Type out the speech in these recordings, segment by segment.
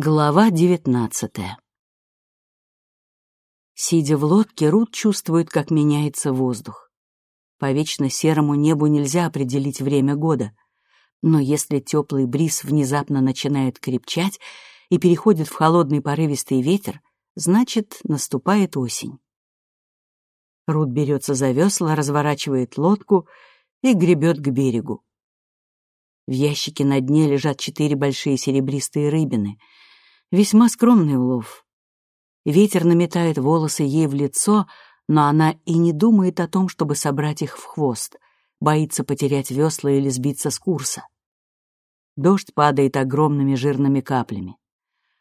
Глава девятнадцатая Сидя в лодке, Рут чувствует, как меняется воздух. По вечно серому небу нельзя определить время года, но если теплый бриз внезапно начинает крепчать и переходит в холодный порывистый ветер, значит, наступает осень. Рут берется за весла, разворачивает лодку и гребет к берегу. В ящике на дне лежат четыре большие серебристые рыбины — Весьма скромный улов. Ветер наметает волосы ей в лицо, но она и не думает о том, чтобы собрать их в хвост, боится потерять весла или сбиться с курса. Дождь падает огромными жирными каплями.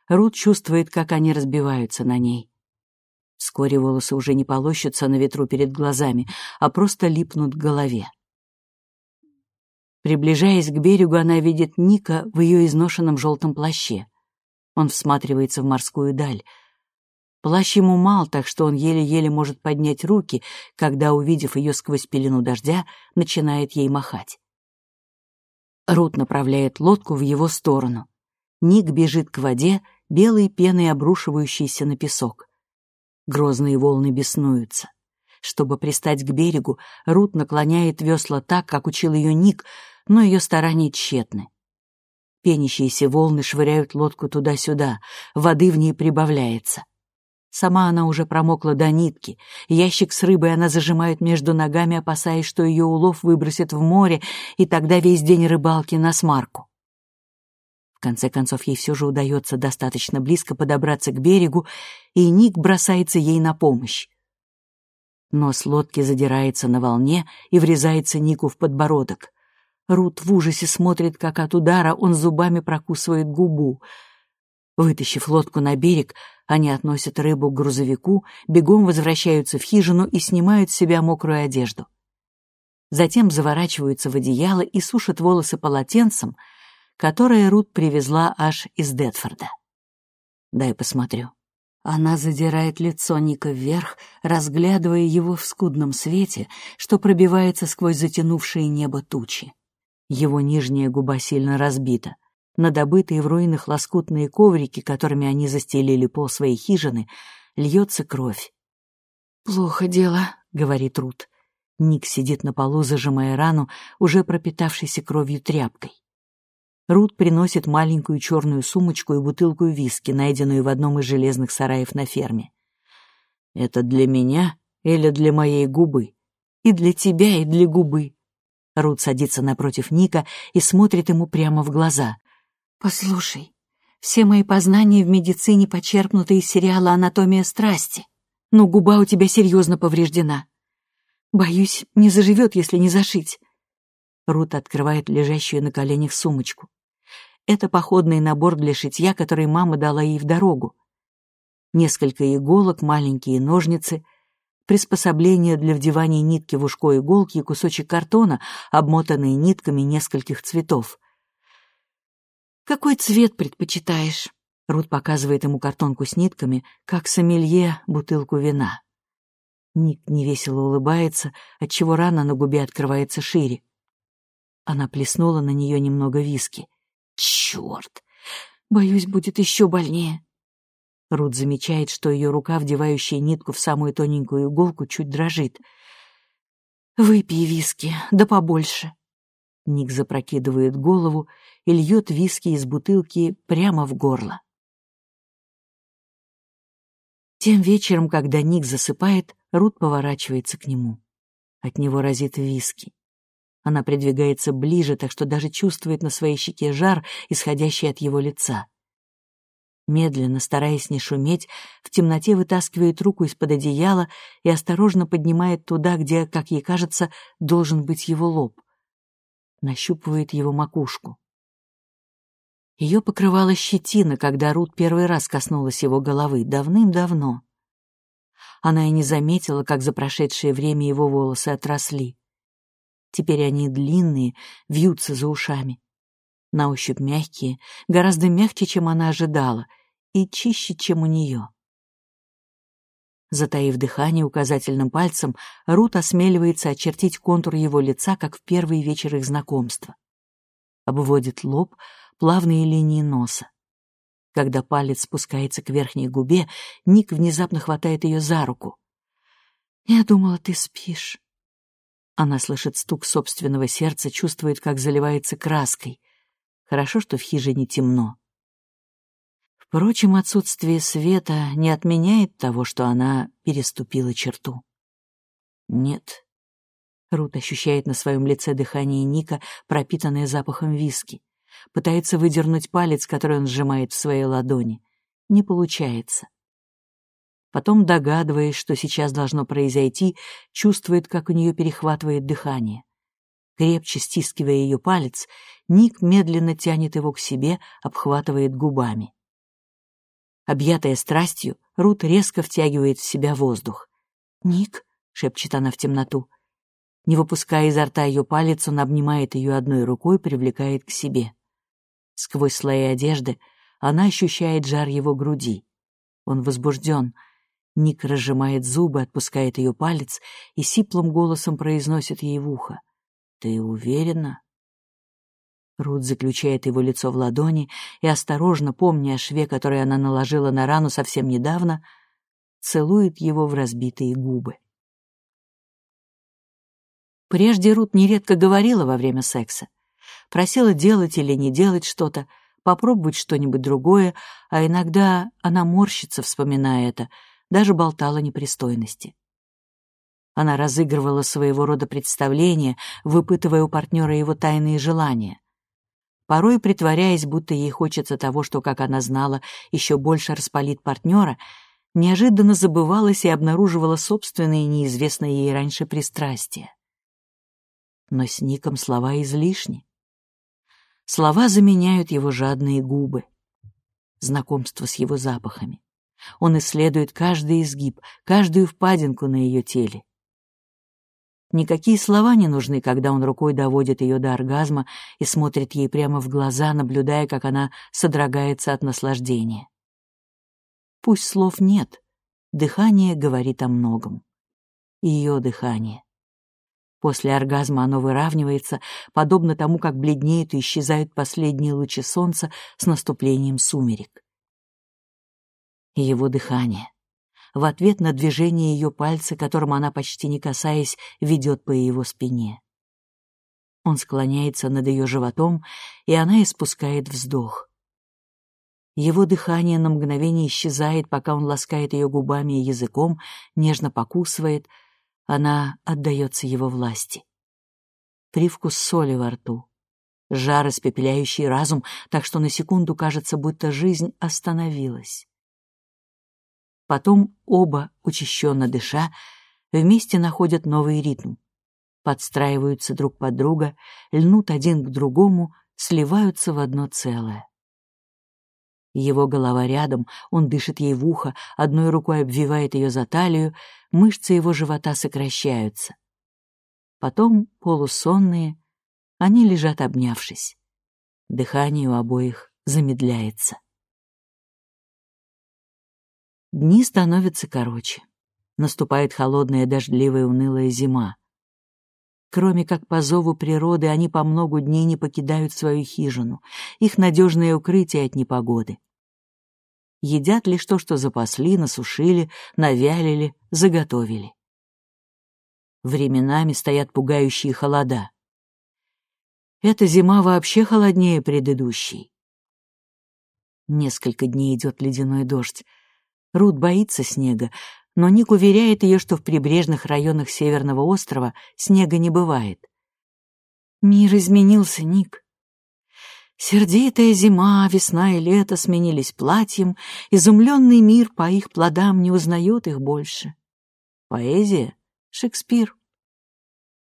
Рут чувствует, как они разбиваются на ней. Вскоре волосы уже не полощутся на ветру перед глазами, а просто липнут к голове. Приближаясь к берегу, она видит Ника в ее изношенном желтом плаще. Он всматривается в морскую даль. Плащ ему мал, так что он еле-еле может поднять руки, когда, увидев ее сквозь пелену дождя, начинает ей махать. Рут направляет лодку в его сторону. Ник бежит к воде, белой пеной обрушивающейся на песок. Грозные волны беснуются. Чтобы пристать к берегу, Рут наклоняет весла так, как учил ее Ник, но ее старания тщетны. Пенящиеся волны швыряют лодку туда-сюда, воды в ней прибавляется. Сама она уже промокла до нитки. Ящик с рыбой она зажимает между ногами, опасаясь, что ее улов выбросит в море, и тогда весь день рыбалки на смарку. В конце концов, ей все же удается достаточно близко подобраться к берегу, и Ник бросается ей на помощь. Нос лодки задирается на волне и врезается Нику в подбородок. Рут в ужасе смотрит, как от удара он зубами прокусывает губу. Вытащив лодку на берег, они относят рыбу к грузовику, бегом возвращаются в хижину и снимают с себя мокрую одежду. Затем заворачиваются в одеяло и сушат волосы полотенцем, которое Рут привезла аж из Детфорда. «Дай посмотрю». Она задирает лицо Ника вверх, разглядывая его в скудном свете, что пробивается сквозь затянувшие небо тучи. Его нижняя губа сильно разбита. На добытые в руинах лоскутные коврики, которыми они застелили пол своей хижины, льется кровь. «Плохо дело», — говорит Рут. Ник сидит на полу, зажимая рану, уже пропитавшейся кровью тряпкой. Рут приносит маленькую черную сумочку и бутылку виски, найденную в одном из железных сараев на ферме. «Это для меня или для моей губы?» «И для тебя, и для губы», Рут садится напротив Ника и смотрит ему прямо в глаза. «Послушай, все мои познания в медицине почерпнуты из сериала «Анатомия страсти», но губа у тебя серьезно повреждена. Боюсь, не заживет, если не зашить». Рут открывает лежащую на коленях сумочку. Это походный набор для шитья, который мама дала ей в дорогу. Несколько иголок, маленькие ножницы — приспособление для вдевания нитки в ушко иголки и кусочек картона, обмотанные нитками нескольких цветов. «Какой цвет предпочитаешь?» Рут показывает ему картонку с нитками, как сомелье бутылку вина. Ник невесело улыбается, отчего рана на губе открывается шире. Она плеснула на нее немного виски. «Черт! Боюсь, будет еще больнее». Рут замечает, что ее рука, вдевающая нитку в самую тоненькую иголку, чуть дрожит. «Выпей виски, да побольше». Ник запрокидывает голову и льет виски из бутылки прямо в горло. Тем вечером, когда Ник засыпает, Рут поворачивается к нему. От него разит виски. Она придвигается ближе, так что даже чувствует на своей щеке жар, исходящий от его лица. Медленно, стараясь не шуметь, в темноте вытаскивает руку из-под одеяла и осторожно поднимает туда, где, как ей кажется, должен быть его лоб. Нащупывает его макушку. Ее покрывала щетина, когда Рут первый раз коснулась его головы, давным-давно. Она и не заметила, как за прошедшее время его волосы отросли. Теперь они длинные, вьются за ушами. На ощупь мягкие, гораздо мягче, чем она ожидала, и чище, чем у нее. Затаив дыхание указательным пальцем, Рут осмеливается очертить контур его лица, как в первый вечер их знакомства. Обводит лоб, плавные линии носа. Когда палец спускается к верхней губе, Ник внезапно хватает ее за руку. «Я думала, ты спишь». Она слышит стук собственного сердца, чувствует, как заливается краской. Хорошо, что в хижине темно. Впрочем, отсутствие света не отменяет того, что она переступила черту. Нет. Рут ощущает на своем лице дыхание Ника, пропитанное запахом виски. Пытается выдернуть палец, который он сжимает в своей ладони. Не получается. Потом, догадываясь, что сейчас должно произойти, чувствует, как у нее перехватывает дыхание. Крепче стискивая ее палец, Ник медленно тянет его к себе, обхватывает губами. Объятая страстью, Рут резко втягивает в себя воздух. «Ник», — шепчет она в темноту. Не выпуская изо рта ее палец, он обнимает ее одной рукой, привлекает к себе. Сквозь слои одежды она ощущает жар его груди. Он возбужден. Ник разжимает зубы, отпускает ее палец и сиплым голосом произносит ей в ухо. «Ты уверена?» Рут заключает его лицо в ладони и, осторожно, помня о шве, который она наложила на рану совсем недавно, целует его в разбитые губы. Прежде Рут нередко говорила во время секса. Просила делать или не делать что-то, попробовать что-нибудь другое, а иногда она морщится, вспоминая это, даже болтала непристойности. Она разыгрывала своего рода представления, выпытывая у партнера его тайные желания. Порой, притворяясь, будто ей хочется того, что, как она знала, еще больше распалит партнера, неожиданно забывалась и обнаруживала собственные неизвестные ей раньше пристрастия. Но с Ником слова излишни. Слова заменяют его жадные губы. Знакомство с его запахами. Он исследует каждый изгиб, каждую впадинку на ее теле. Никакие слова не нужны, когда он рукой доводит ее до оргазма и смотрит ей прямо в глаза, наблюдая, как она содрогается от наслаждения. Пусть слов нет, дыхание говорит о многом. Ее дыхание. После оргазма оно выравнивается, подобно тому, как бледнеют и исчезают последние лучи солнца с наступлением сумерек. Его дыхание. В ответ на движение ее пальца, которым она, почти не касаясь, ведет по его спине. Он склоняется над ее животом, и она испускает вздох. Его дыхание на мгновение исчезает, пока он ласкает ее губами и языком, нежно покусывает — она отдается его власти. Привкус соли во рту, жар, испепеляющий разум, так что на секунду кажется, будто жизнь остановилась. Потом оба, учащенно дыша, вместе находят новый ритм, подстраиваются друг под друга, льнут один к другому, сливаются в одно целое. Его голова рядом, он дышит ей в ухо, одной рукой обвивает ее за талию, мышцы его живота сокращаются. Потом, полусонные, они лежат обнявшись. Дыхание у обоих замедляется. Дни становятся короче. Наступает холодная, дождливая, унылая зима. Кроме как по зову природы, они по многу дней не покидают свою хижину, их надежное укрытие от непогоды едят лишь то, что запасли, насушили, навялили, заготовили. Временами стоят пугающие холода. Эта зима вообще холоднее предыдущей. Несколько дней идет ледяной дождь. Рут боится снега, но Ник уверяет ее, что в прибрежных районах Северного острова снега не бывает. «Мир изменился, Ник. Сердитая зима, весна и лето сменились платьем, изумленный мир по их плодам не узнает их больше. Поэзия? Шекспир.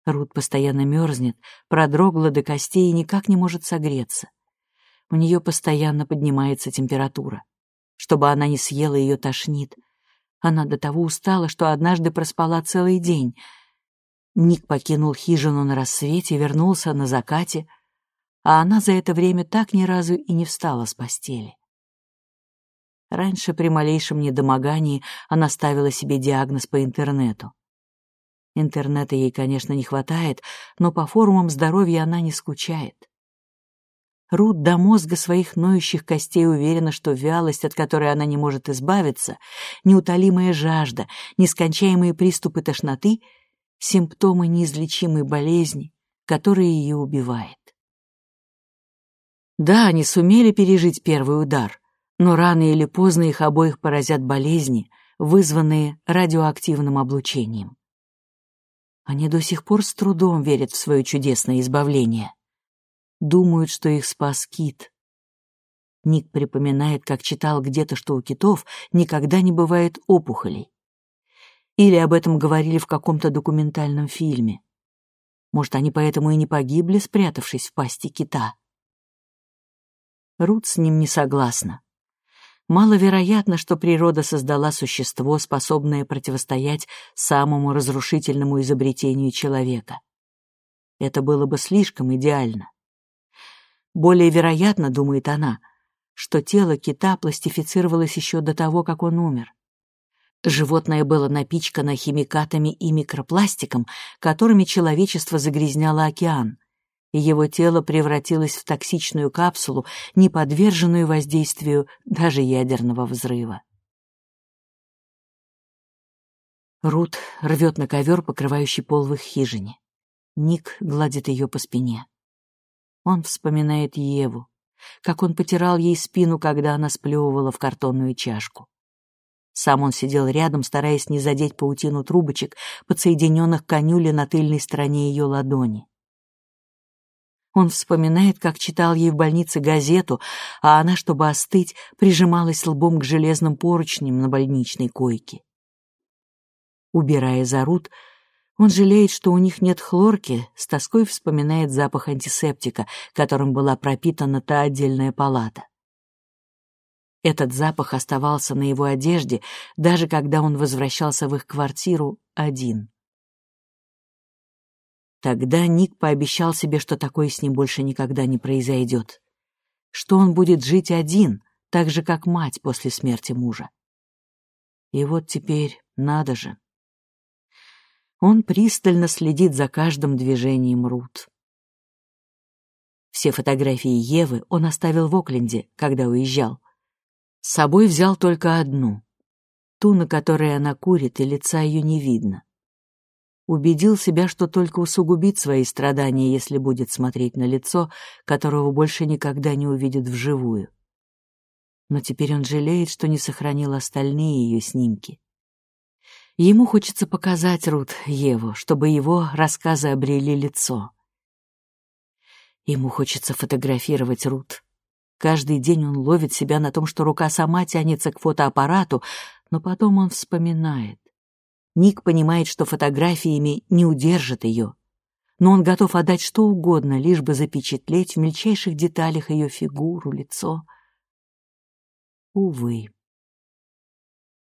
Рут постоянно мерзнет, продрогла до костей и никак не может согреться. У нее постоянно поднимается температура. Чтобы она не съела, ее тошнит. Она до того устала, что однажды проспала целый день. Ник покинул хижину на рассвете, вернулся на закате — а она за это время так ни разу и не встала с постели. Раньше при малейшем недомогании она ставила себе диагноз по интернету. Интернета ей, конечно, не хватает, но по форумам здоровья она не скучает. Рут до мозга своих ноющих костей уверена, что вялость, от которой она не может избавиться, неутолимая жажда, нескончаемые приступы тошноты — симптомы неизлечимой болезни, которая ее убивает. Да, они сумели пережить первый удар, но рано или поздно их обоих поразят болезни, вызванные радиоактивным облучением. Они до сих пор с трудом верят в свое чудесное избавление. Думают, что их спас кит. Ник припоминает, как читал где-то, что у китов никогда не бывает опухолей. Или об этом говорили в каком-то документальном фильме. Может, они поэтому и не погибли, спрятавшись в пасти кита. Рут с ним не согласна. Маловероятно, что природа создала существо, способное противостоять самому разрушительному изобретению человека. Это было бы слишком идеально. Более вероятно, думает она, что тело кита пластифицировалось еще до того, как он умер. Животное было напичкано химикатами и микропластиком, которыми человечество загрязняло океан, и его тело превратилось в токсичную капсулу, не подверженную воздействию даже ядерного взрыва. Рут рвет на ковер, покрывающий пол в их хижине. Ник гладит ее по спине. Он вспоминает Еву, как он потирал ей спину, когда она сплевывала в картонную чашку. Сам он сидел рядом, стараясь не задеть паутину трубочек, подсоединенных конюли на тыльной стороне ее ладони. Он вспоминает, как читал ей в больнице газету, а она, чтобы остыть, прижималась лбом к железным поручням на больничной койке. Убирая за Рут, он жалеет, что у них нет хлорки, с тоской вспоминает запах антисептика, которым была пропитана та отдельная палата. Этот запах оставался на его одежде, даже когда он возвращался в их квартиру один. Тогда Ник пообещал себе, что такое с ним больше никогда не произойдет. Что он будет жить один, так же, как мать после смерти мужа. И вот теперь надо же. Он пристально следит за каждым движением Рут. Все фотографии Евы он оставил в Окленде, когда уезжал. С собой взял только одну, ту, на которой она курит, и лица ее не видно убедил себя, что только усугубит свои страдания, если будет смотреть на лицо, которого больше никогда не увидит вживую. Но теперь он жалеет, что не сохранил остальные ее снимки. Ему хочется показать Рут Еву, чтобы его рассказы обрели лицо. Ему хочется фотографировать Рут. Каждый день он ловит себя на том, что рука сама тянется к фотоаппарату, но потом он вспоминает. Ник понимает, что фотографиями не удержит ее, но он готов отдать что угодно, лишь бы запечатлеть в мельчайших деталях ее фигуру, лицо. Увы.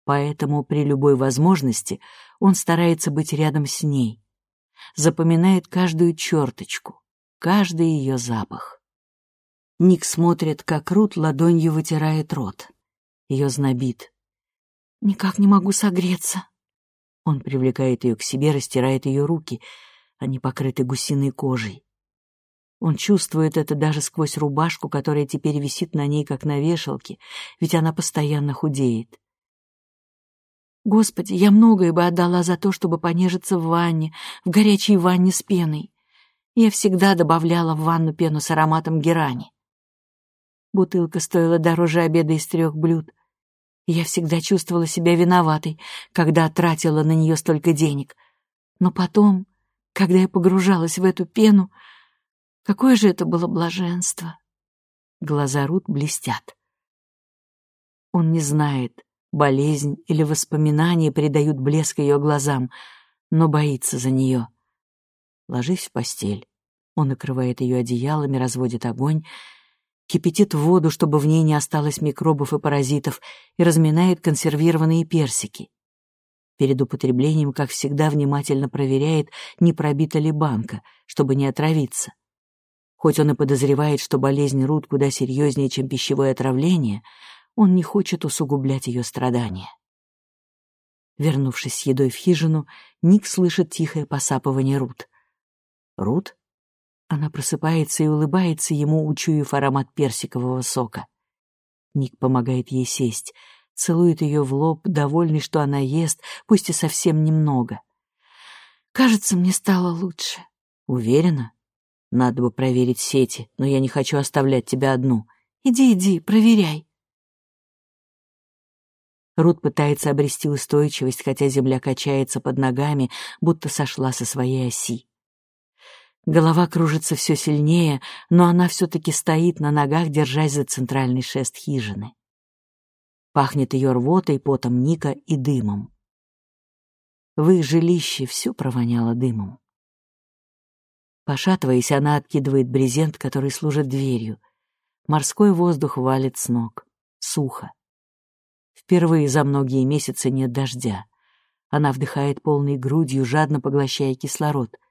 Поэтому при любой возможности он старается быть рядом с ней, запоминает каждую черточку, каждый ее запах. Ник смотрит, как Рут ладонью вытирает рот. Ее знобит. «Никак не могу согреться», он привлекает ее к себе, растирает ее руки. Они покрыты гусиной кожей. Он чувствует это даже сквозь рубашку, которая теперь висит на ней, как на вешалке, ведь она постоянно худеет. Господи, я многое бы отдала за то, чтобы понежиться в ванне, в горячей ванне с пеной. Я всегда добавляла в ванну пену с ароматом герани. Бутылка стоила дороже обеда из трех блюд — я всегда чувствовала себя виноватой, когда тратила на нее столько денег. Но потом, когда я погружалась в эту пену, какое же это было блаженство. Глаза Рут блестят. Он не знает, болезнь или воспоминания придают блеск ее глазам, но боится за нее. Ложись в постель. Он накрывает ее одеялами, разводит огонь кипятит воду, чтобы в ней не осталось микробов и паразитов, и разминает консервированные персики. Перед употреблением, как всегда, внимательно проверяет, не пробита ли банка, чтобы не отравиться. Хоть он и подозревает, что болезнь Рут куда серьезнее, чем пищевое отравление, он не хочет усугублять ее страдания. Вернувшись с едой в хижину, Ник слышит тихое посапывание Рут. Рут? Она просыпается и улыбается ему, учуяв аромат персикового сока. Ник помогает ей сесть, целует ее в лоб, довольный, что она ест, пусть и совсем немного. «Кажется, мне стало лучше». «Уверена?» «Надо бы проверить сети, но я не хочу оставлять тебя одну. Иди, иди, проверяй». Рут пытается обрести устойчивость, хотя земля качается под ногами, будто сошла со своей оси. Голова кружится все сильнее, но она все-таки стоит на ногах, держась за центральный шест хижины. Пахнет ее рвотой, потом Ника и дымом. В их жилище все провоняло дымом. Пошатываясь, она откидывает брезент, который служит дверью. Морской воздух валит с ног. Сухо. Впервые за многие месяцы нет дождя. Она вдыхает полной грудью, жадно поглощая кислород —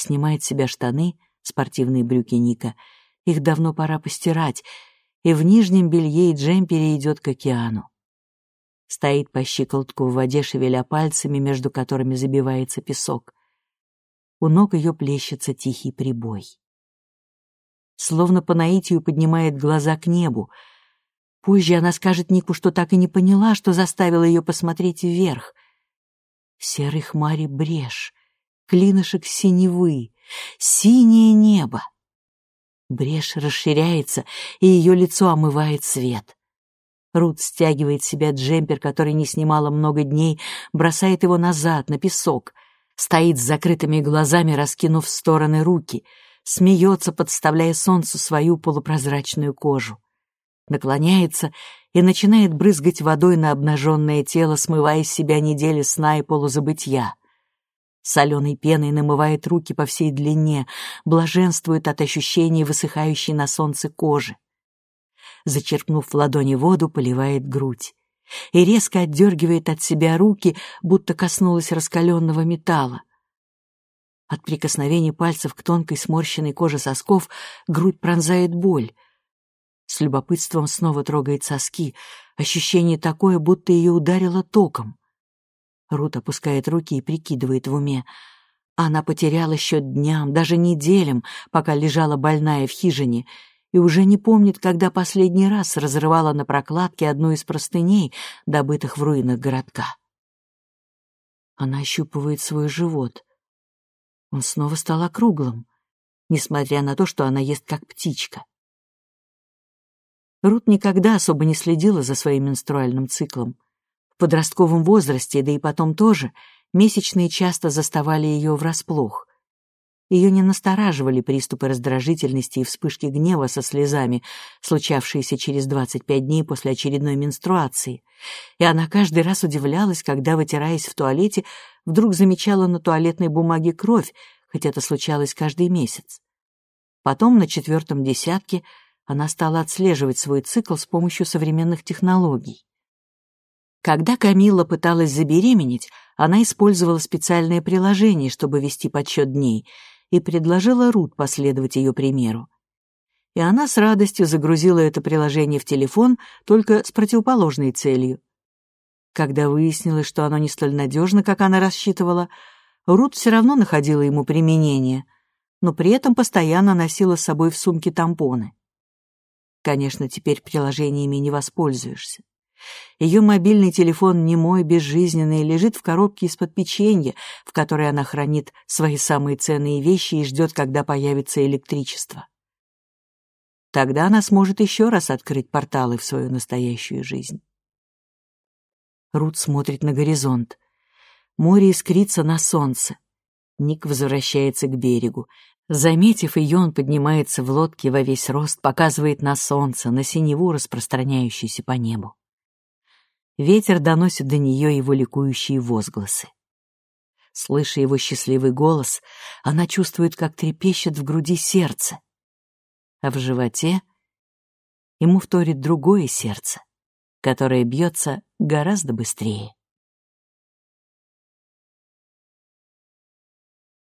снимает с себя штаны, спортивные брюки Ника. Их давно пора постирать, и в нижнем белье и джемпере идет к океану. Стоит по щиколотку в воде, шевеля пальцами, между которыми забивается песок. У ног ее плещется тихий прибой. Словно по наитию поднимает глаза к небу. Позже она скажет Нику, что так и не поняла, что заставило ее посмотреть вверх. В серой хмаре брешь, клинышек синевы, синее небо. Брешь расширяется, и ее лицо омывает свет. Рут стягивает с себя джемпер, который не снимала много дней, бросает его назад, на песок, стоит с закрытыми глазами, раскинув в стороны руки, смеется, подставляя солнцу свою полупрозрачную кожу. Наклоняется и начинает брызгать водой на обнаженное тело, смывая с себя недели сна и полузабытья. Соленой пеной намывает руки по всей длине, блаженствует от ощущений высыхающей на солнце кожи. Зачерпнув в ладони воду, поливает грудь и резко отдергивает от себя руки, будто коснулась раскаленного металла. От прикосновения пальцев к тонкой сморщенной коже сосков грудь пронзает боль. С любопытством снова трогает соски, ощущение такое, будто ее ударило током. Рут опускает руки и прикидывает в уме. Она потеряла счет дням, даже неделям, пока лежала больная в хижине, и уже не помнит, когда последний раз разрывала на прокладке одну из простыней, добытых в руинах городка. Она ощупывает свой живот. Он снова стал округлым, несмотря на то, что она ест как птичка. Рут никогда особо не следила за своим менструальным циклом подростковом возрасте, да и потом тоже, месячные часто заставали ее врасплох. Ее не настораживали приступы раздражительности и вспышки гнева со слезами, случавшиеся через 25 дней после очередной менструации, и она каждый раз удивлялась, когда, вытираясь в туалете, вдруг замечала на туалетной бумаге кровь, хоть это случалось каждый месяц. Потом, на четвертом десятке, она стала отслеживать свой цикл с помощью современных технологий. Когда Камилла пыталась забеременеть, она использовала специальное приложение, чтобы вести подсчет дней, и предложила Рут последовать ее примеру. И она с радостью загрузила это приложение в телефон, только с противоположной целью. Когда выяснилось, что оно не столь надежно, как она рассчитывала, Рут все равно находила ему применение, но при этом постоянно носила с собой в сумке тампоны. Конечно, теперь приложениями не воспользуешься. Ее мобильный телефон немой, безжизненный, лежит в коробке из-под печенья, в которой она хранит свои самые ценные вещи и ждет, когда появится электричество. Тогда она сможет еще раз открыть порталы в свою настоящую жизнь. Рут смотрит на горизонт. Море искрится на солнце. Ник возвращается к берегу. Заметив ее, он поднимается в лодке во весь рост, показывает на солнце, на синеву, распространяющуюся по небу. Ветер доносит до нее его ликующие возгласы. Слыша его счастливый голос, она чувствует, как трепещет в груди сердце, а в животе ему вторит другое сердце, которое бьется гораздо быстрее.